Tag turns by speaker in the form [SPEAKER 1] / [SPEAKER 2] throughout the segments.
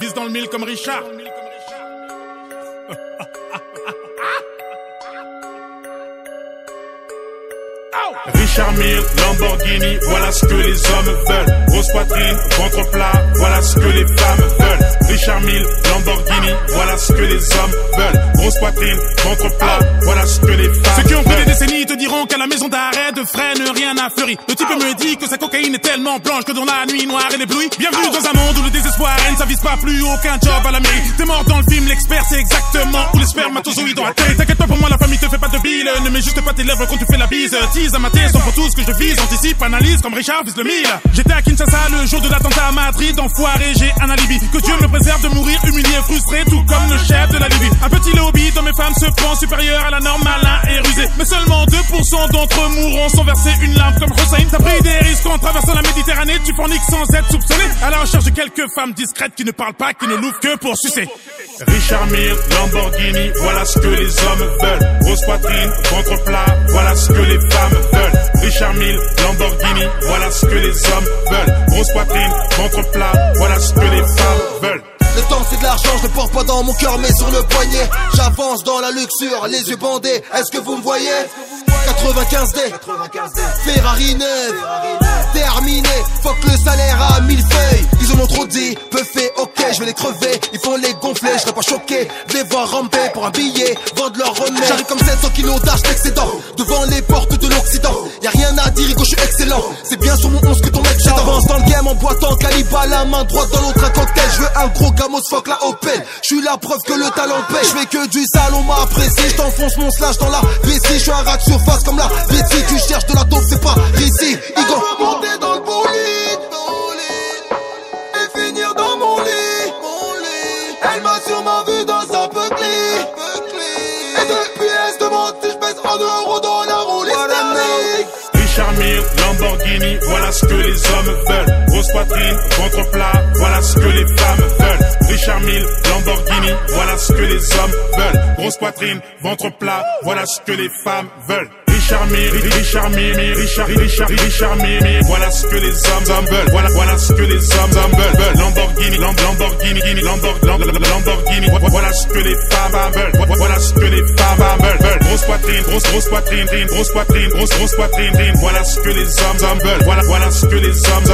[SPEAKER 1] Vise dans le mille comme Richard. Richard Mille, Lamborghini, voilà ce que les hommes veulent. Grosse poitrine, ventre plat, voilà ce que les femmes veulent. Richard Mille, Lamborghini, voilà ce que les hommes veulent. Grosse poitrine, ventre plat, voilà ce que les femmes Ceux qui ont pris des décennies te diront qu'à la maison d'arrêt de freine rien n'a fleuri. Le type me dit que sa cocaïne est tellement blanche que dans la nuit noire elle éblouit. Bienvenue dans un monde où le désespoir règne, ça vise pas plus aucun job à la mairie. T'es mort dans le film, l'expert c'est exactement où les spermatozoïdes ont atterri. T'inquiète pas pour moi, la famille te fait pas de bile. Ne mets juste pas tes lèvres quand tu fais la bise. Tease à ma sont pour tout ce que je vise. Anticipe, analyse comme Richard vise le mille. J'étais à Kinshasa le jour de l'attentat à Madrid. Enfoiré, j'ai un alibi. Que Dieu me préserve de mourir humilié, frustré, tout comme le chef de la Libye. Un petit lobby dans mes femmes se prend supérieur à la norme, malin et rusé. Mais seulement 2% d'entre eux mourront sans verser une larme comme Hussein. T'as pris des risques en traversant la Méditerranée. Tu forniques sans être soupçonné. À la recherche de quelques femmes discrètes qui ne parlent pas, qui ne l'ouvrent que pour sucer. Richard Mille, Lamborghini, voilà ce que les hommes veulent. Grosse poitrine, ventre plat, voilà ce que les femmes veulent. Richard Mille, Lamborghini, voilà ce que les hommes veulent. Grosse poitrine, ventre plat, voilà ce que les femmes veulent.
[SPEAKER 2] Le temps c'est de l'argent, je ne porte pas dans mon cœur mais sur le poignet J'avance dans la luxure, les yeux bandés, est-ce que vous me voyez? 95D, Ferrari 9 Terminé, fuck le salaire à mille feuilles. Ils en ont trop dit, peu fait, ok je vais les crever. Ils font les gonfler, je serais pas choqué. De les voir ramper pour un billet, vendre leur remet J'arrive comme 700 kilos d'argent d'excédent. Devant les portes de l'Occident. Y'a rien à dire, Rico, je suis excellent. C'est bien sur mon 11 que ton mec J'avance dans le game en boitant calibre la main droite dans l'autre un cocktail. Je veux un gros gamos, fuck la Opel Je suis la preuve que le talent paye Je que du sale, on m'a apprécié. Je t'enfonce mon slash dans la vessie. Je suis un rat comme la Betty Tu cherches de la taupe, c'est pas ici Igo monter dans le bolide Et finir dans mon lit Elle m'a sûrement vu dans un peu Et depuis elle se demande si je pèse en euros dans la roue historique
[SPEAKER 1] Richard Mille, Lamborghini, voilà ce que les hommes veulent. Grosse poitrine, ventre plat, voilà ce que les femmes veulent. Richard Mille, Lamborghini, voilà ce que les hommes veulent. Grosse poitrine, ventre plat, voilà ce que les femmes veulent. Richard Mille, Richard Mille, Richard, Richard, Richard Mille, voilà ce que les hommes, hommes. Voilà, voilà ce que les hommes, hommes veulent. Lamborghini, Lamb- Lamborghini, Lamborghini, vo- voilà ce que les femmes veulent. Vo- Voilà ce que les femmes veulent. Grosse poitrine, grosse, grosse poitrine, rine, grosse poitrine, grosse, grosse poitrine, rine. Voilà ce que les hommes, veulent. Voilà, voilà ce que les hommes.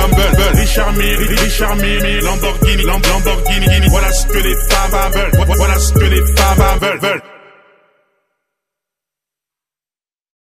[SPEAKER 1] Richard Mille, Richard Lamborghini, voilà ce que les femmes Voilà ce que les femmes.